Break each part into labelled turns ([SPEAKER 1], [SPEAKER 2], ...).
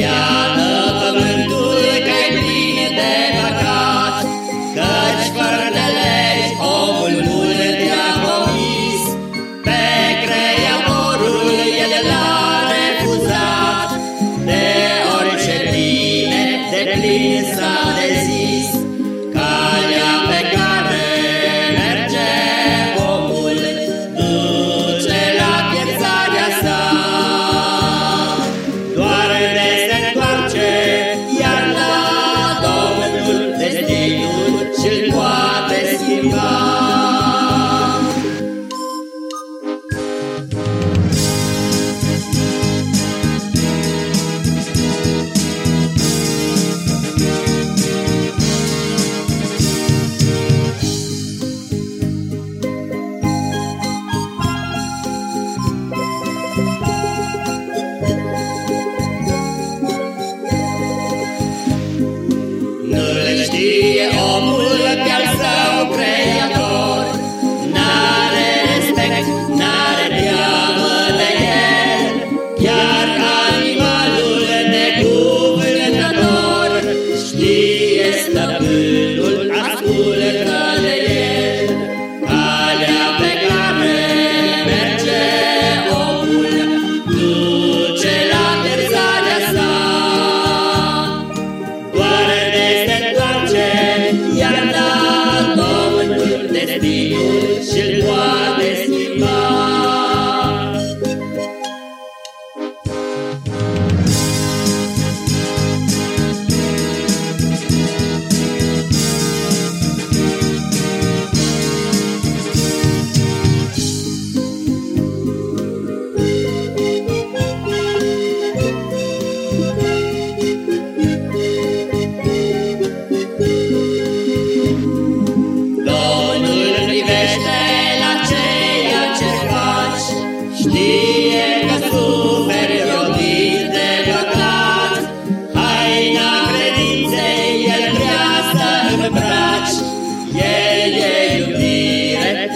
[SPEAKER 1] Iată pământul care de păcat, Căci fără de legi omul mult a comis, Pe creatorul el l-a refuzat, De orice de plin.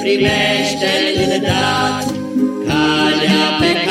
[SPEAKER 1] primește-l dat calea pe